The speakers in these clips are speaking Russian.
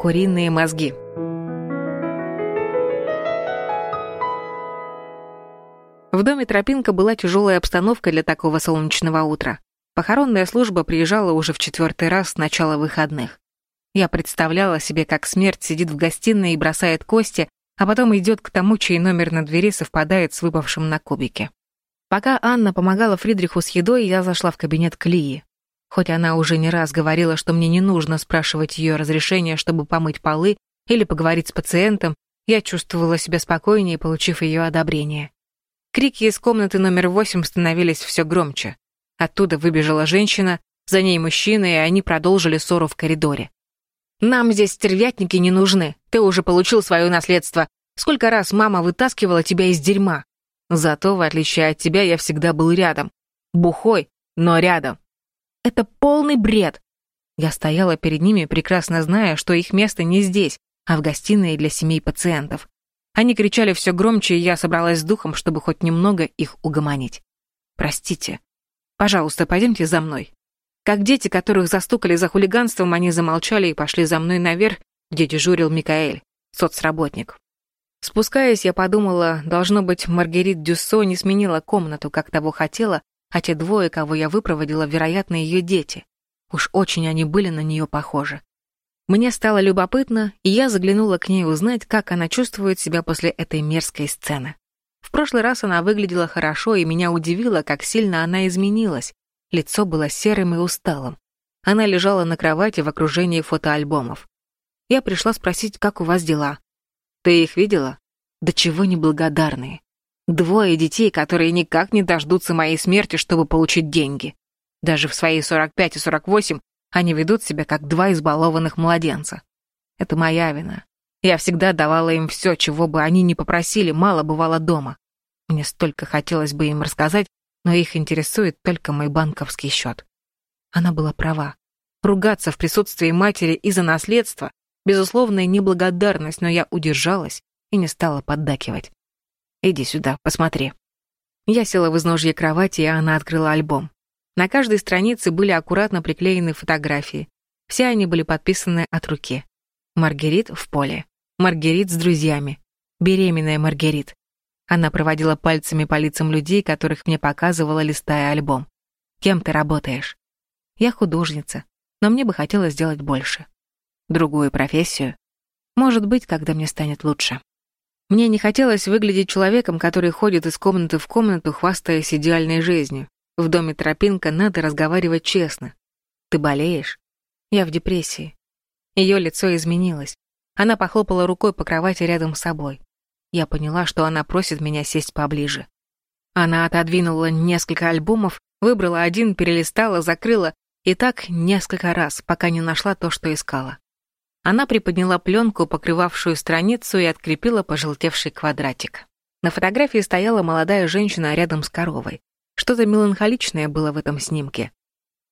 куриные мозги. В доме Тропинка была тяжелая обстановка для такого солнечного утра. Похоронная служба приезжала уже в четвертый раз с начала выходных. Я представляла себе, как смерть сидит в гостиной и бросает кости, а потом идет к тому, чей номер на двери совпадает с выпавшим на кубике. Пока Анна помогала Фридриху с едой, я зашла в кабинет к Лии. Хоть она уже не раз говорила, что мне не нужно спрашивать ее разрешения, чтобы помыть полы или поговорить с пациентом, я чувствовала себя спокойнее, получив ее одобрение. Крики из комнаты номер восемь становились все громче. Оттуда выбежала женщина, за ней мужчина, и они продолжили ссору в коридоре. «Нам здесь стервятники не нужны. Ты уже получил свое наследство. Сколько раз мама вытаскивала тебя из дерьма. Зато, в отличие от тебя, я всегда был рядом. Бухой, но рядом. Это полный бред!» Я стояла перед ними, прекрасно зная, что их место не здесь, а в гостиной для семей пациентов. Они кричали все громче, и я собралась с духом, чтобы хоть немного их угомонить. «Простите. Пожалуйста, пойдемте за мной». Как дети, которых застукали за хулиганством, они замолчали и пошли за мной наверх, где дежурил Микаэль, соцработник. Спускаясь, я подумала, должно быть, Маргарит Дюссо не сменила комнату, как того хотела, а те двое, кого я выпроводила, вероятно, ее дети. Уж очень они были на нее похожи. Мне стало любопытно, и я заглянула к ней узнать, как она чувствует себя после этой мерзкой сцены. В прошлый раз она выглядела хорошо, и меня удивило, как сильно она изменилась. Лицо было серым и усталым. Она лежала на кровати в окружении фотоальбомов. Я пришла спросить, как у вас дела. Ты их видела? Да чего неблагодарные. Двое детей, которые никак не дождутся моей смерти, чтобы получить деньги. Даже в свои 45 и 48 они ведут себя как два избалованных младенца. Это моя вина. Я всегда давала им все, чего бы они ни попросили, мало бывало дома. Мне столько хотелось бы им рассказать, но их интересует только мой банковский счет. Она была права. Ругаться в присутствии матери из-за наследства — безусловная неблагодарность, но я удержалась и не стала поддакивать. «Иди сюда, посмотри». Я села в изножье кровати, и она открыла альбом. На каждой странице были аккуратно приклеены фотографии. Все они были подписаны от руки. Маргерит в поле. Маргерит с друзьями. Беременная Маргерит. Она проводила пальцами по лицам людей, которых мне показывала, листая альбом. «Кем ты работаешь?» «Я художница, но мне бы хотелось сделать больше. Другую профессию? Может быть, когда мне станет лучше». Мне не хотелось выглядеть человеком, который ходит из комнаты в комнату, хвастаясь идеальной жизнью, в доме Тропинка надо разговаривать честно. Ты болеешь? Я в депрессии. Ее лицо изменилось. Она похлопала рукой по кровати рядом с собой. Я поняла, что она просит меня сесть поближе. Она отодвинула несколько альбомов, выбрала один, перелистала, закрыла, и так несколько раз, пока не нашла то, что искала. Она приподняла пленку, покрывавшую страницу, и открепила пожелтевший квадратик. На фотографии стояла молодая женщина рядом с коровой. Что-то меланхоличное было в этом снимке.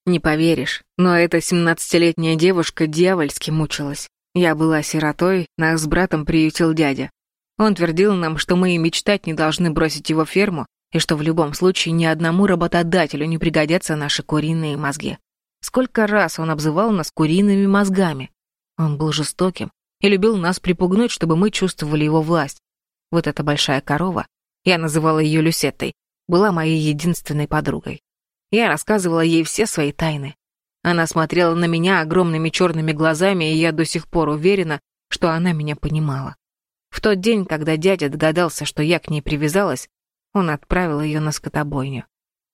Не поверишь, но эта семнадцатилетняя девушка дьявольски мучилась. Я была сиротой, нас с братом приютил дядя. Он твердил нам, что мы и мечтать не должны бросить его ферму, и что в любом случае ни одному работодателю не пригодятся наши куриные мозги. Сколько раз он обзывал нас куриными мозгами. Он был жестоким и любил нас припугнуть, чтобы мы чувствовали его власть. Вот эта большая корова, я называла ее Люсеттой, была моей единственной подругой. Я рассказывала ей все свои тайны. Она смотрела на меня огромными черными глазами, и я до сих пор уверена, что она меня понимала. В тот день, когда дядя догадался, что я к ней привязалась, он отправил ее на скотобойню.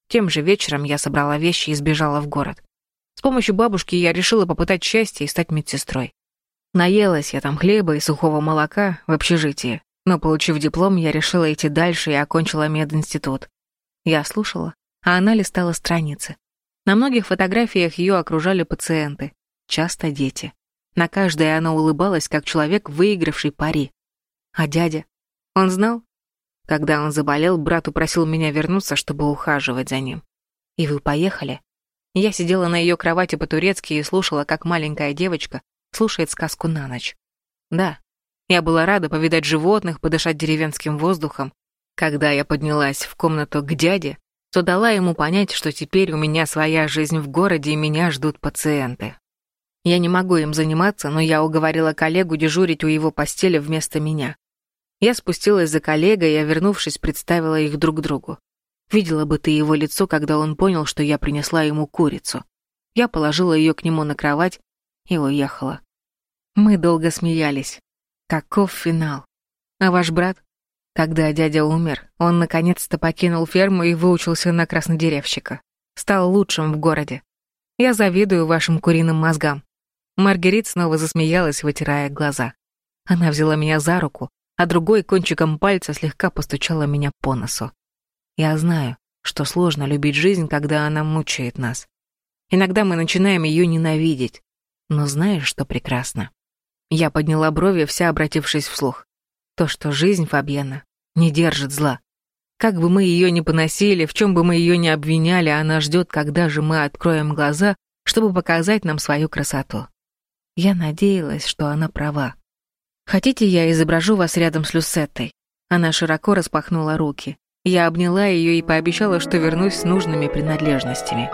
Тем же вечером я собрала вещи и сбежала в город. С помощью бабушки я решила попытать счастье и стать медсестрой. Наелась я там хлеба и сухого молока в общежитии, но, получив диплом, я решила идти дальше и окончила мединститут. Я слушала, а она листала страницы. На многих фотографиях ее окружали пациенты, часто дети. На каждой она улыбалась, как человек, выигравший пари. А дядя? Он знал? Когда он заболел, брат упросил меня вернуться, чтобы ухаживать за ним. И вы поехали? Я сидела на ее кровати по-турецки и слушала, как маленькая девочка слушает сказку на ночь. Да, я была рада повидать животных, подышать деревенским воздухом, когда я поднялась в комнату к дяде, то дала ему понять, что теперь у меня своя жизнь в городе и меня ждут пациенты. Я не могу им заниматься, но я уговорила коллегу дежурить у его постели вместо меня. Я спустилась за коллегой, и, вернувшись, представила их друг другу. Видела бы ты его лицо, когда он понял, что я принесла ему курицу. Я положила ее к нему на кровать и уехала. Мы долго смеялись. Каков финал? А ваш брат? Когда дядя умер, он наконец-то покинул ферму и выучился на краснодеревщика. Стал лучшим в городе. Я завидую вашим куриным мозгам. Маргарит снова засмеялась, вытирая глаза. Она взяла меня за руку, а другой кончиком пальца слегка постучала меня по носу. Я знаю, что сложно любить жизнь, когда она мучает нас. Иногда мы начинаем ее ненавидеть. Но знаешь, что прекрасно? Я подняла брови, вся обратившись вслух. То, что жизнь Фабьена не держит зла. Как бы мы ее ни поносили, в чем бы мы ее ни обвиняли, она ждет, когда же мы откроем глаза, чтобы показать нам свою красоту. Я надеялась, что она права. Хотите, я изображу вас рядом с Люсеттой? Она широко распахнула руки. Я обняла ее и пообещала, что вернусь с нужными принадлежностями.